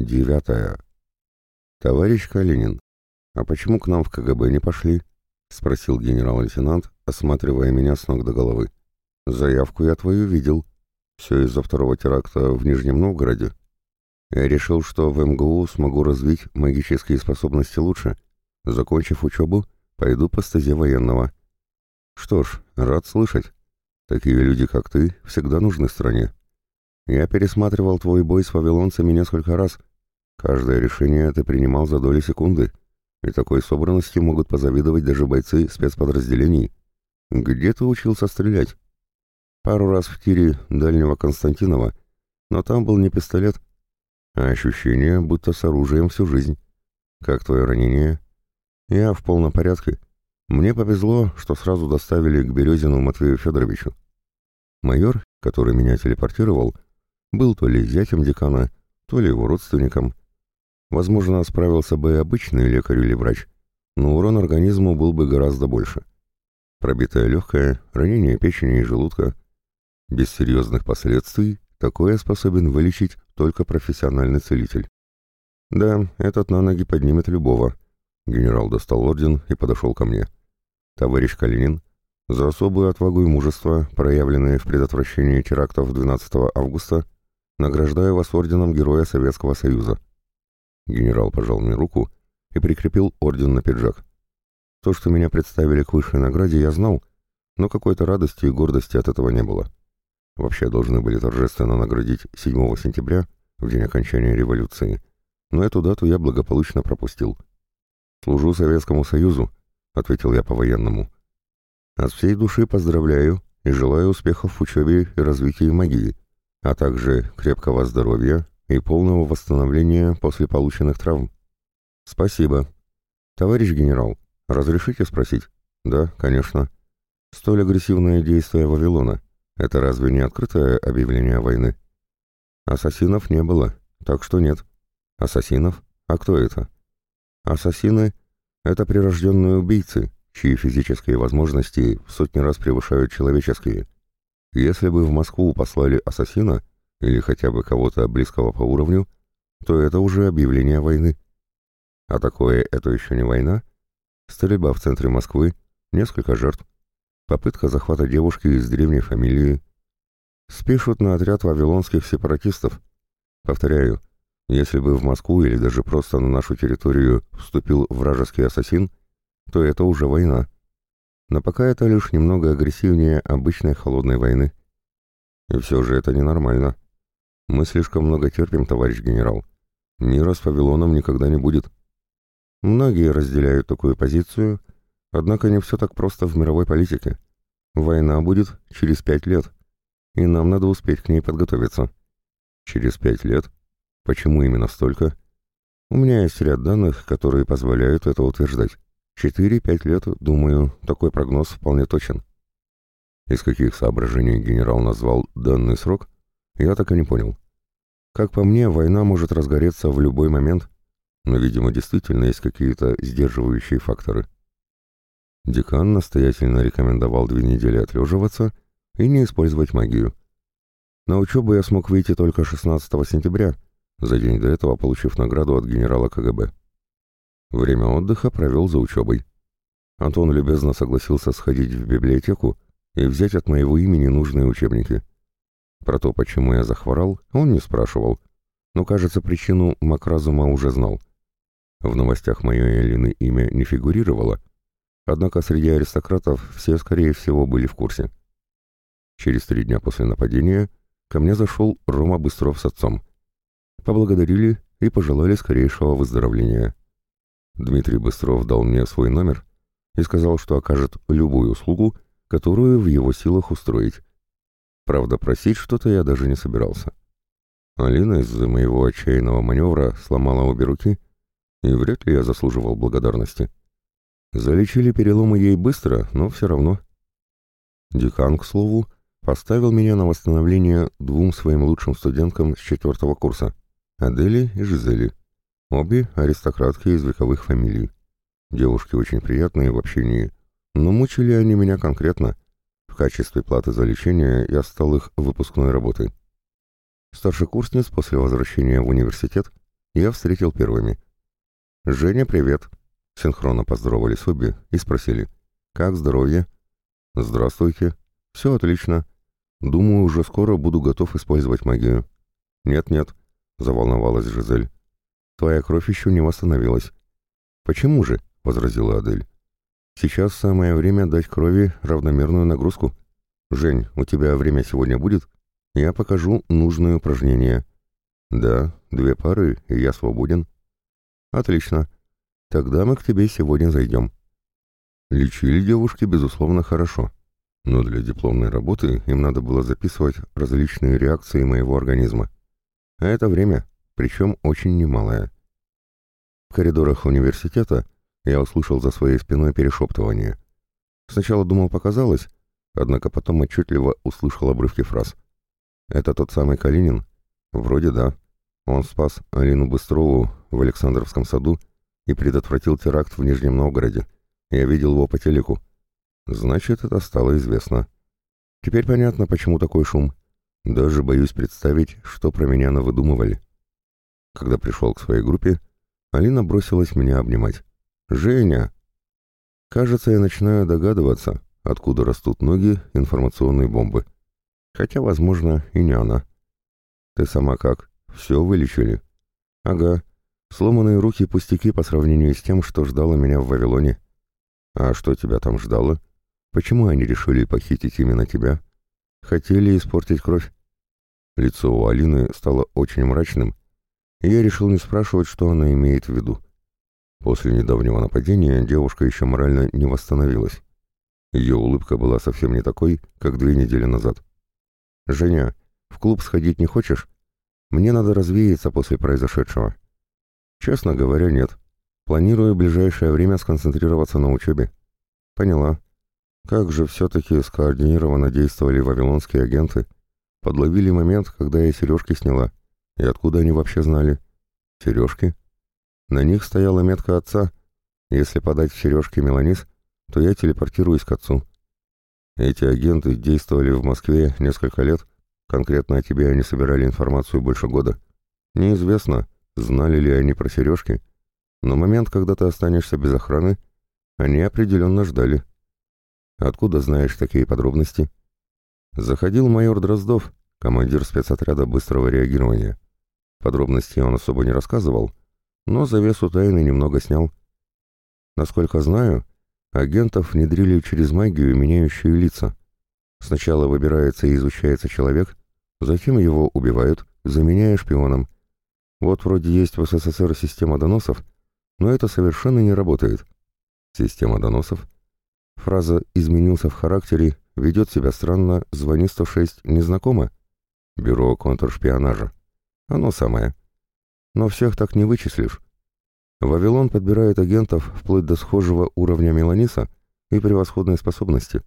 Девятая. «Товарищ Калинин, а почему к нам в КГБ не пошли?» — спросил генерал-лейтенант, осматривая меня с ног до головы. «Заявку я твою видел. Все из-за второго теракта в Нижнем Новгороде. Я решил, что в МГУ смогу развить магические способности лучше. Закончив учебу, пойду по стезе военного. Что ж, рад слышать. Такие люди, как ты, всегда нужны стране. Я пересматривал твой бой с вавилонцами несколько раз. Каждое решение ты принимал за доли секунды, и такой собранности могут позавидовать даже бойцы спецподразделений. Где ты учился стрелять? Пару раз в тире дальнего Константинова, но там был не пистолет, а ощущение, будто с оружием всю жизнь. Как твое ранение? Я в полном порядке. Мне повезло, что сразу доставили к Березину Матвею Федоровичу. Майор, который меня телепортировал, был то ли зятем декана, то ли его родственником. Возможно, справился бы и обычный лекарь или врач, но урон организму был бы гораздо больше. Пробитое легкое, ранение печени и желудка. Без серьезных последствий такое способен вылечить только профессиональный целитель. Да, этот на ноги поднимет любого. Генерал достал орден и подошел ко мне. Товарищ Калинин, за особую отвагу и мужество, проявленные в предотвращении терактов 12 августа, Награждаю вас орденом Героя Советского Союза». Генерал пожал мне руку и прикрепил орден на пиджак. То, что меня представили к высшей награде, я знал, но какой-то радости и гордости от этого не было. Вообще должны были торжественно наградить 7 сентября, в день окончания революции, но эту дату я благополучно пропустил. «Служу Советскому Союзу», — ответил я по-военному. «От всей души поздравляю и желаю успехов в учебе и развитии магии», а также крепкого здоровья и полного восстановления после полученных травм. Спасибо. Товарищ генерал, разрешите спросить? Да, конечно. Столь агрессивное действие Вавилона — это разве не открытое объявление войны? Ассасинов не было, так что нет. Ассасинов? А кто это? Ассасины — это прирожденные убийцы, чьи физические возможности в сотни раз превышают человеческие — если бы в Москву послали ассасина или хотя бы кого-то близкого по уровню, то это уже объявление войны. А такое это еще не война? Стрельба в центре Москвы, несколько жертв, попытка захвата девушки из древней фамилии. Спешут на отряд вавилонских сепаратистов. Повторяю, если бы в Москву или даже просто на нашу территорию вступил вражеский ассасин, то это уже война. Но пока это лишь немного агрессивнее обычной холодной войны. И все же это ненормально. Мы слишком много терпим, товарищ генерал. Мира с Вавилоном никогда не будет. Многие разделяют такую позицию, однако не все так просто в мировой политике. Война будет через пять лет, и нам надо успеть к ней подготовиться. Через пять лет? Почему именно столько? У меня есть ряд данных, которые позволяют это утверждать. Четыре-пять лет, думаю, такой прогноз вполне точен. Из каких соображений генерал назвал данный срок, я так и не понял. Как по мне, война может разгореться в любой момент, но, видимо, действительно есть какие-то сдерживающие факторы. Декан настоятельно рекомендовал две недели отлеживаться и не использовать магию. На учебу я смог выйти только 16 сентября, за день до этого получив награду от генерала КГБ. Время отдыха провел за учебой. Антон любезно согласился сходить в библиотеку и взять от моего имени нужные учебники. Про то, почему я захворал, он не спрашивал, но, кажется, причину Макразума уже знал. В новостях мое Элины имя не фигурировало, однако среди аристократов все, скорее всего, были в курсе. Через три дня после нападения ко мне зашел Рома Быстров с отцом. Поблагодарили и пожелали скорейшего выздоровления. Дмитрий Быстров дал мне свой номер и сказал, что окажет любую услугу, которую в его силах устроить. Правда, просить что-то я даже не собирался. Алина из-за моего отчаянного маневра сломала обе руки, и вряд ли я заслуживал благодарности. Залечили переломы ей быстро, но все равно. Декан, к слову, поставил меня на восстановление двум своим лучшим студенткам с четвертого курса — Адели и Жизели. Обе аристократки из вековых фамилий. Девушки очень приятные в общении, но мучили они меня конкретно. Качестве платы за лечение я стал их выпускной работой. Старшекурсниц после возвращения в университет я встретил первыми. «Женя, привет!» Синхронно поздоровались обе и спросили. «Как здоровье?» «Здравствуйте. Все отлично. Думаю, уже скоро буду готов использовать магию». «Нет-нет», — заволновалась Жизель. «Твоя кровь еще не восстановилась». «Почему же?» — возразила Адель. «Сейчас самое время дать крови равномерную нагрузку. Жень, у тебя время сегодня будет? Я покажу нужные упражнения». «Да, две пары, и я свободен». «Отлично. Тогда мы к тебе сегодня зайдем». Лечили девушки, безусловно, хорошо. Но для дипломной работы им надо было записывать различные реакции моего организма. А это время, причем очень немалое. В коридорах университета я услышал за своей спиной перешептывание. Сначала думал, показалось, однако потом отчетливо услышал обрывки фраз. «Это тот самый Калинин?» «Вроде да. Он спас Алину Быстрову в Александровском саду и предотвратил теракт в Нижнем Новгороде. Я видел его по телеку. Значит, это стало известно. Теперь понятно, почему такой шум. Даже боюсь представить, что про меня навыдумывали. Когда пришел к своей группе, Алина бросилась меня обнимать. «Женя!» Кажется, я начинаю догадываться, откуда растут ноги информационной бомбы. Хотя, возможно, и не она. «Ты сама как? Все вылечили?» «Ага. Сломанные руки пустяки по сравнению с тем, что ждало меня в Вавилоне». «А что тебя там ждало? Почему они решили похитить именно тебя? Хотели испортить кровь?» Лицо у Алины стало очень мрачным, и я решил не спрашивать, что она имеет в виду. После недавнего нападения девушка еще морально не восстановилась. Ее улыбка была совсем не такой, как две недели назад. «Женя, в клуб сходить не хочешь? Мне надо развеяться после произошедшего». «Честно говоря, нет. Планирую в ближайшее время сконцентрироваться на учебе». «Поняла. Как же все-таки скоординированно действовали вавилонские агенты. Подловили момент, когда я сережки сняла. И откуда они вообще знали? Сережки? На них стояла метка отца. Если подать в сережки Меланис, то я телепортируюсь к отцу. Эти агенты действовали в Москве несколько лет. Конкретно о тебе они собирали информацию больше года. Неизвестно, знали ли они про сережки, но момент, когда ты останешься без охраны, они определенно ждали. Откуда знаешь такие подробности? Заходил майор Дроздов, командир спецотряда быстрого реагирования. Подробностей он особо не рассказывал, но завесу тайны немного снял. Насколько знаю, агентов внедрили через магию, меняющую лица. Сначала выбирается и изучается человек, затем его убивают, заменяя шпионом. Вот вроде есть в СССР система доносов, но это совершенно не работает. Система доносов. Фраза «изменился в характере», ведет себя странно, звони 106 незнакомо. Бюро контршпионажа. Оно самое. Но всех так не вычислишь. Вавилон подбирает агентов вплоть до схожего уровня Меланиса и превосходной способности.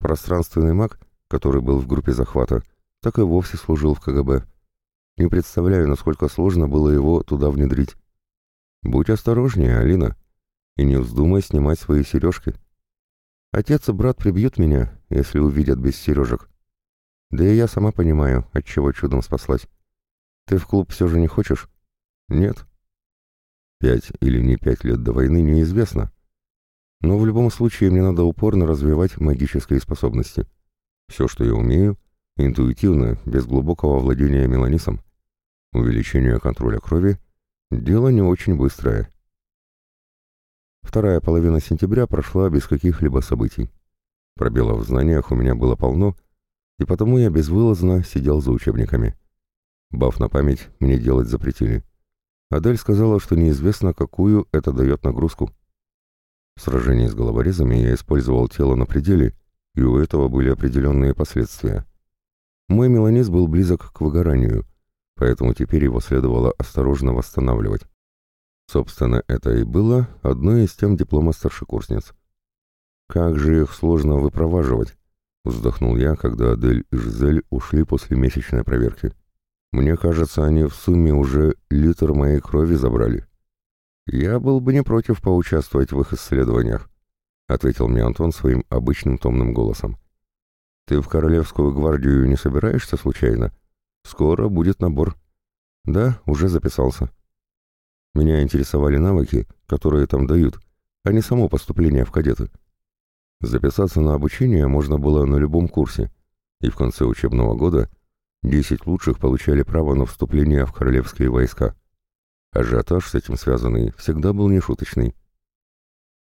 Пространственный маг, который был в группе захвата, так и вовсе служил в КГБ. Не представляю, насколько сложно было его туда внедрить. Будь осторожнее, Алина, и не вздумай снимать свои сережки. Отец и брат прибьют меня, если увидят без сережек. Да и я сама понимаю, от чего чудом спаслась. Ты в клуб все же не хочешь? Нет. Пять или не пять лет до войны неизвестно. Но в любом случае мне надо упорно развивать магические способности. Все, что я умею, интуитивно, без глубокого владения меланисом. Увеличение контроля крови – дело не очень быстрое. Вторая половина сентября прошла без каких-либо событий. Пробелов в знаниях у меня было полно, и потому я безвылазно сидел за учебниками. Баф на память мне делать запретили. Адель сказала, что неизвестно, какую это дает нагрузку. В сражении с головорезами я использовал тело на пределе, и у этого были определенные последствия. Мой меланез был близок к выгоранию, поэтому теперь его следовало осторожно восстанавливать. Собственно, это и было одной из тем диплома старшекурсниц. «Как же их сложно выпроваживать!» — вздохнул я, когда Адель и Жизель ушли после месячной проверки. Мне кажется, они в сумме уже литр моей крови забрали. Я был бы не против поучаствовать в их исследованиях, ответил мне Антон своим обычным томным голосом. Ты в Королевскую гвардию не собираешься случайно? Скоро будет набор. Да, уже записался. Меня интересовали навыки, которые там дают, а не само поступление в кадеты. Записаться на обучение можно было на любом курсе, и в конце учебного года 10 лучших получали право на вступление в королевские войска. Ажиотаж с этим связанный всегда был нешуточный.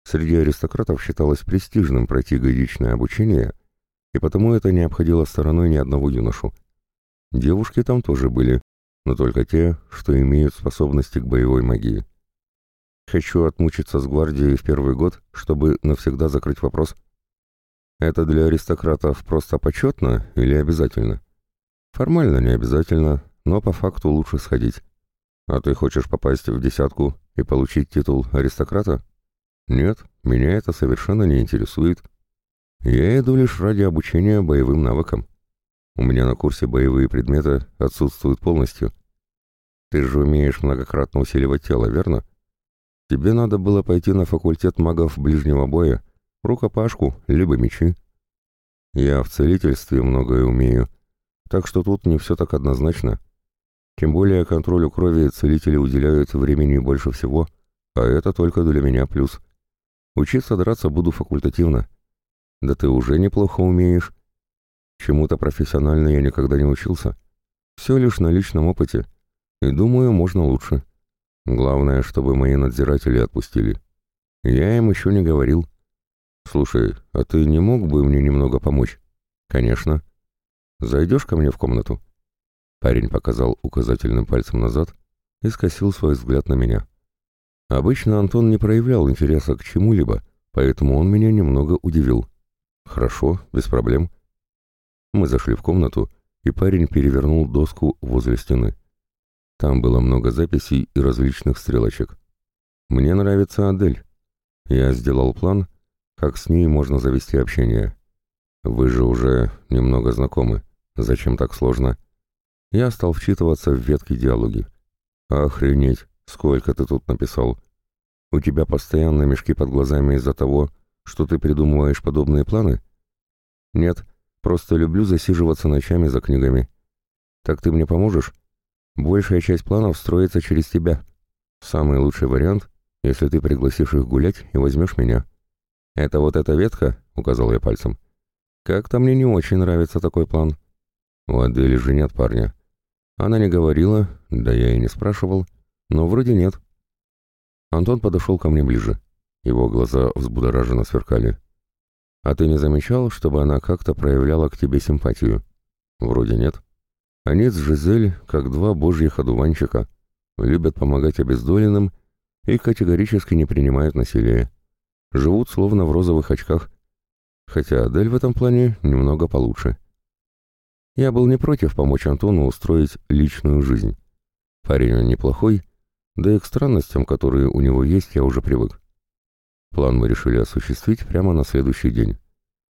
Среди аристократов считалось престижным пройти годичное обучение, и потому это не обходило стороной ни одного юношу. Девушки там тоже были, но только те, что имеют способности к боевой магии. Хочу отмучиться с гвардией в первый год, чтобы навсегда закрыть вопрос. Это для аристократов просто почетно или обязательно? Формально не обязательно, но по факту лучше сходить. А ты хочешь попасть в десятку и получить титул аристократа? Нет, меня это совершенно не интересует. Я иду лишь ради обучения боевым навыкам. У меня на курсе боевые предметы отсутствуют полностью. Ты же умеешь многократно усиливать тело, верно? Тебе надо было пойти на факультет магов ближнего боя, рукопашку, либо мечи. Я в целительстве многое умею, так что тут не все так однозначно. Тем более контролю крови целители уделяют времени больше всего, а это только для меня плюс. Учиться драться буду факультативно. Да ты уже неплохо умеешь. Чему-то профессионально я никогда не учился. Все лишь на личном опыте. И думаю, можно лучше. Главное, чтобы мои надзиратели отпустили. Я им еще не говорил. Слушай, а ты не мог бы мне немного помочь? Конечно. Зайдешь ко мне в комнату? Парень показал указательным пальцем назад и скосил свой взгляд на меня. Обычно Антон не проявлял интереса к чему-либо, поэтому он меня немного удивил. Хорошо, без проблем. Мы зашли в комнату, и парень перевернул доску возле стены. Там было много записей и различных стрелочек. Мне нравится Адель. Я сделал план, как с ней можно завести общение. Вы же уже немного знакомы. Зачем так сложно? Я стал вчитываться в ветки диалоги. Охренеть, сколько ты тут написал. У тебя постоянно мешки под глазами из-за того, что ты придумываешь подобные планы? Нет, просто люблю засиживаться ночами за книгами. Так ты мне поможешь? Большая часть планов строится через тебя. Самый лучший вариант, если ты пригласишь их гулять и возьмешь меня. Это вот эта ветка, указал я пальцем. Как-то мне не очень нравится такой план. У Адели же нет парня. Она не говорила, да я и не спрашивал, но вроде нет. Антон подошел ко мне ближе. Его глаза взбудораженно сверкали. «А ты не замечал, чтобы она как-то проявляла к тебе симпатию?» «Вроде нет. Они с Жизель, как два божьих одуванчика, любят помогать обездоленным и категорически не принимают насилие. Живут словно в розовых очках. Хотя Адель в этом плане немного получше. Я был не против помочь Антону устроить личную жизнь. Парень неплохой, да и к странностям, которые у него есть, я уже привык. План мы решили осуществить прямо на следующий день.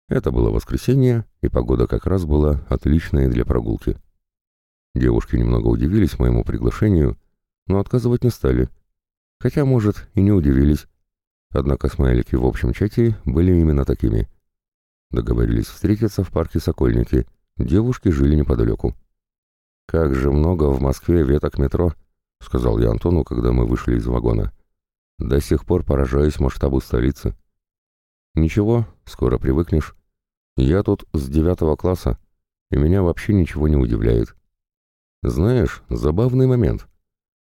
Это было воскресенье, и погода как раз была отличная для прогулки. Девушки немного удивились моему приглашению, но отказывать не стали. Хотя, может, и не удивились. Однако смайлики в общем чате были именно такими. Договорились встретиться в парке Сокольники. Девушки жили неподалеку. «Как же много в Москве веток метро», — сказал я Антону, когда мы вышли из вагона. До сих пор поражаюсь масштабу столицы. Ничего, скоро привыкнешь. Я тут с девятого класса, и меня вообще ничего не удивляет. Знаешь, забавный момент.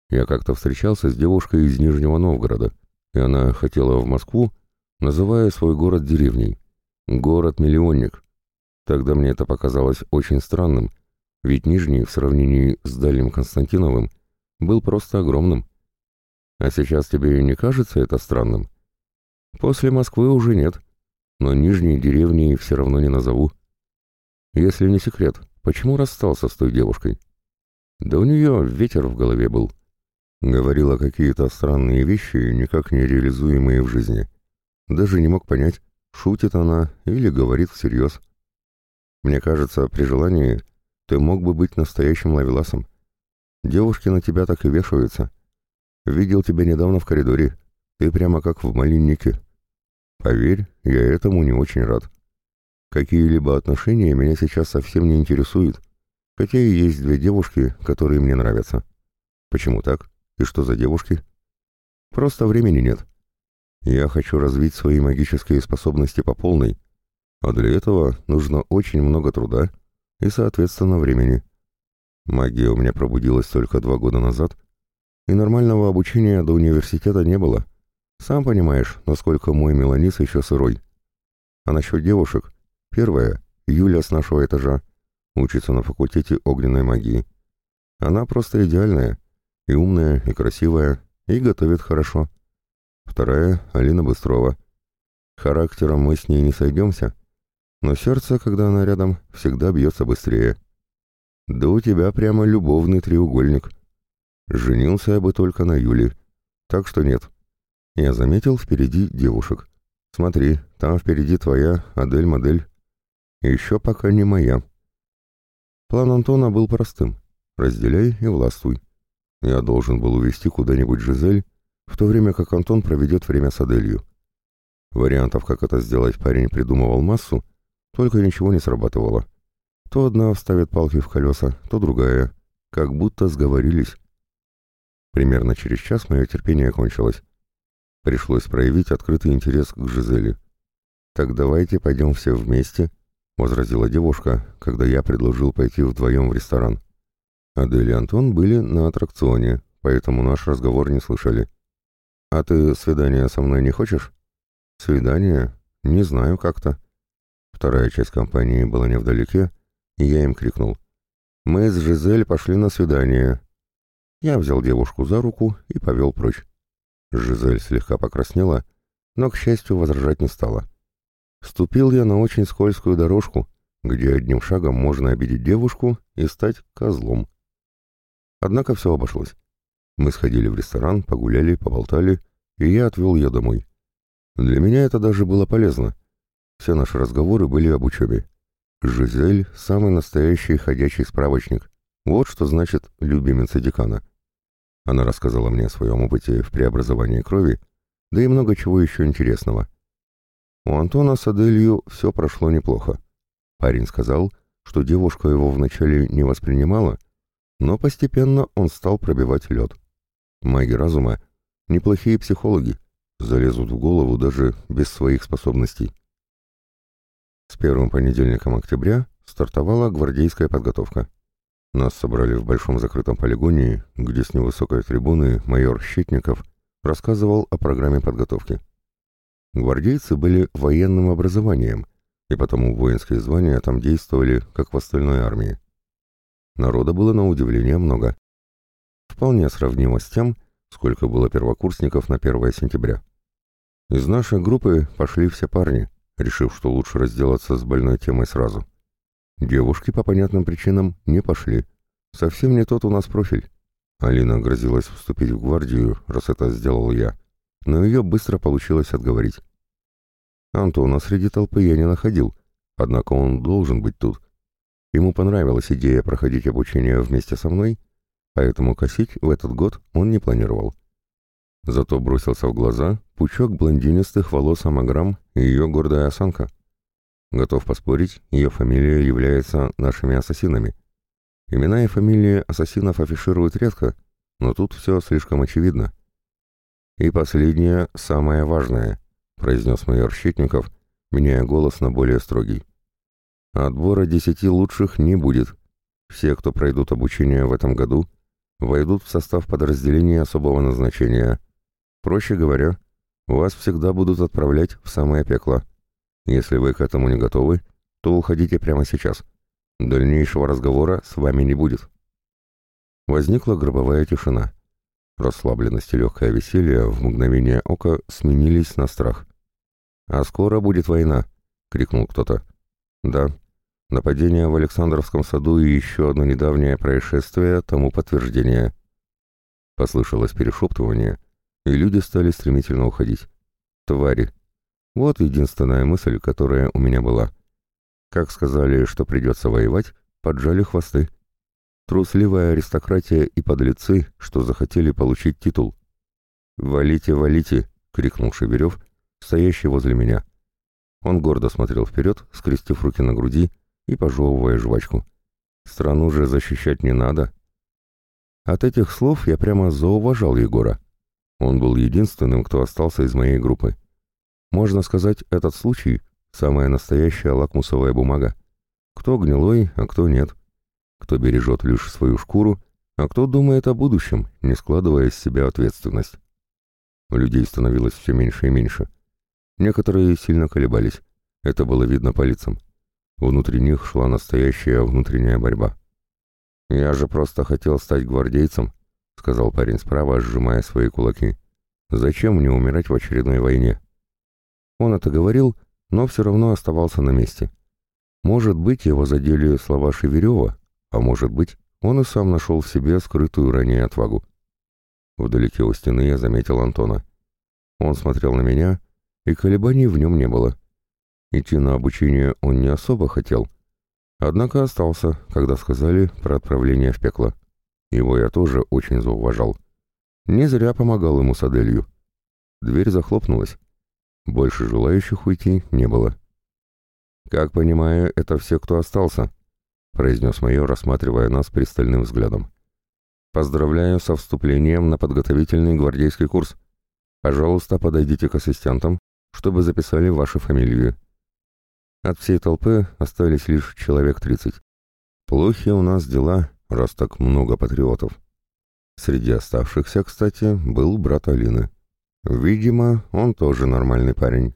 Я как-то встречался с девушкой из Нижнего Новгорода, и она хотела в Москву, называя свой город деревней. Город-миллионник. Тогда мне это показалось очень странным, ведь Нижний в сравнении с Дальним Константиновым был просто огромным. А сейчас тебе не кажется это странным? После Москвы уже нет, но нижней деревни все равно не назову. Если не секрет, почему расстался с той девушкой? Да у нее ветер в голове был. Говорила какие-то странные вещи, никак не реализуемые в жизни. Даже не мог понять, шутит она или говорит всерьез. Мне кажется, при желании ты мог бы быть настоящим лавеласом. Девушки на тебя так и вешаются — Видел тебя недавно в коридоре. Ты прямо как в малиннике. Поверь, я этому не очень рад. Какие-либо отношения меня сейчас совсем не интересуют, хотя и есть две девушки, которые мне нравятся. Почему так? И что за девушки? Просто времени нет. Я хочу развить свои магические способности по полной, а для этого нужно очень много труда и, соответственно, времени. Магия у меня пробудилась только два года назад, и нормального обучения до университета не было. Сам понимаешь, насколько мой меланис еще сырой. А насчет девушек, первая, Юля с нашего этажа, учится на факультете огненной магии. Она просто идеальная, и умная, и красивая, и готовит хорошо. Вторая — Алина Быстрова. Характером мы с ней не сойдемся, но сердце, когда она рядом, всегда бьется быстрее. Да у тебя прямо любовный треугольник. Женился я бы только на Юле, так что нет. Я заметил впереди девушек. Смотри, там впереди твоя Адель-модель. Еще пока не моя. План Антона был простым. Разделяй и властвуй. Я должен был увезти куда-нибудь Жизель, в то время как Антон проведет время с Аделью. Вариантов, как это сделать, парень придумывал массу, только ничего не срабатывало. То одна вставит палки в колеса, то другая. Как будто сговорились. Примерно через час мое терпение кончилось. Пришлось проявить открытый интерес к Жизели. «Так давайте пойдем все вместе», — возразила девушка, когда я предложил пойти вдвоем в ресторан. Адель и Антон были на аттракционе, поэтому наш разговор не слышали. «А ты свидание со мной не хочешь?» «Свидание? Не знаю как-то». Вторая часть компании была невдалеке, и я им крикнул. «Мы с Жизель пошли на свидание». Я взял девушку за руку и повел прочь. Жизель слегка покраснела, но, к счастью, возражать не стала. Ступил я на очень скользкую дорожку, где одним шагом можно обидеть девушку и стать козлом. Однако все обошлось. Мы сходили в ресторан, погуляли, поболтали, и я отвел ее домой. Для меня это даже было полезно. Все наши разговоры были об учебе. Жизель — самый настоящий ходячий справочник. Вот что значит любимица декана. Она рассказала мне о своем опыте в преобразовании крови, да и много чего еще интересного. У Антона с Аделью все прошло неплохо. Парень сказал, что девушка его вначале не воспринимала, но постепенно он стал пробивать лед. Маги разума — неплохие психологи, залезут в голову даже без своих способностей. С первым понедельником октября стартовала гвардейская подготовка. Нас собрали в большом закрытом полигоне, где с невысокой трибуны майор Щитников рассказывал о программе подготовки. Гвардейцы были военным образованием, и потому воинские звания там действовали, как в остальной армии. Народа было на удивление много. Вполне сравнимо с тем, сколько было первокурсников на 1 сентября. Из нашей группы пошли все парни, решив, что лучше разделаться с больной темой сразу. Девушки по понятным причинам не пошли. Совсем не тот у нас профиль. Алина грозилась вступить в гвардию, раз это сделал я, но ее быстро получилось отговорить. Антона среди толпы я не находил, однако он должен быть тут. Ему понравилась идея проходить обучение вместе со мной, поэтому косить в этот год он не планировал. Зато бросился в глаза пучок блондинистых волос Амаграм и ее гордая осанка. Готов поспорить, ее фамилия является нашими ассасинами. Имена и фамилии ассасинов афишируют редко, но тут все слишком очевидно. «И последнее, самое важное», — произнес майор Щитников, меняя голос на более строгий. Отбора десяти лучших не будет. Все, кто пройдут обучение в этом году, войдут в состав подразделения особого назначения. Проще говоря, вас всегда будут отправлять в самое пекло. Если вы к этому не готовы, то уходите прямо сейчас. Дальнейшего разговора с вами не будет. Возникла гробовая тишина. Расслабленность и легкое веселье в мгновение ока сменились на страх. «А скоро будет война!» — крикнул кто-то. «Да», Нападение в Александровском саду и еще одно недавнее происшествие тому подтверждение. Послышалось перешептывание, и люди стали стремительно уходить. Твари. Вот единственная мысль, которая у меня была. Как сказали, что придется воевать, поджали хвосты. Трусливая аристократия и подлецы, что захотели получить титул. «Валите, валите!» — крикнул Шеверев, стоящий возле меня. Он гордо смотрел вперед, скрестив руки на груди, и пожевывая жвачку. «Страну же защищать не надо». От этих слов я прямо зауважал Егора. Он был единственным, кто остался из моей группы. Можно сказать, этот случай — самая настоящая лакмусовая бумага. Кто гнилой, а кто нет. Кто бережет лишь свою шкуру, а кто думает о будущем, не складывая из себя ответственность. Людей становилось все меньше и меньше. Некоторые сильно колебались. Это было видно по лицам. Внутри них шла настоящая внутренняя борьба. «Я же просто хотел стать гвардейцем», — сказал парень справа, сжимая свои кулаки. «Зачем мне умирать в очередной войне?» Он это говорил, но все равно оставался на месте. Может быть, его задели слова Шеверева, а может быть, он и сам нашел в себе скрытую ранее отвагу. Вдалеке у стены я заметил Антона. Он смотрел на меня, и колебаний в нем не было. Идти на обучение он не особо хотел, однако остался, когда сказали про отправление в пекло. Его я тоже очень зауважал. Не зря помогал ему с Аделью. Дверь захлопнулась. Больше желающих уйти не было. «Как понимаю, это все, кто остался», — произнес майор, рассматривая нас пристальным взглядом. «Поздравляю со вступлением на подготовительный гвардейский курс. Пожалуйста, подойдите к ассистентам, чтобы записали ваши фамилии». От всей толпы остались лишь человек тридцать. Плохи у нас дела, раз так много патриотов. Среди оставшихся, кстати, был брат Алины. Видимо, он тоже нормальный парень.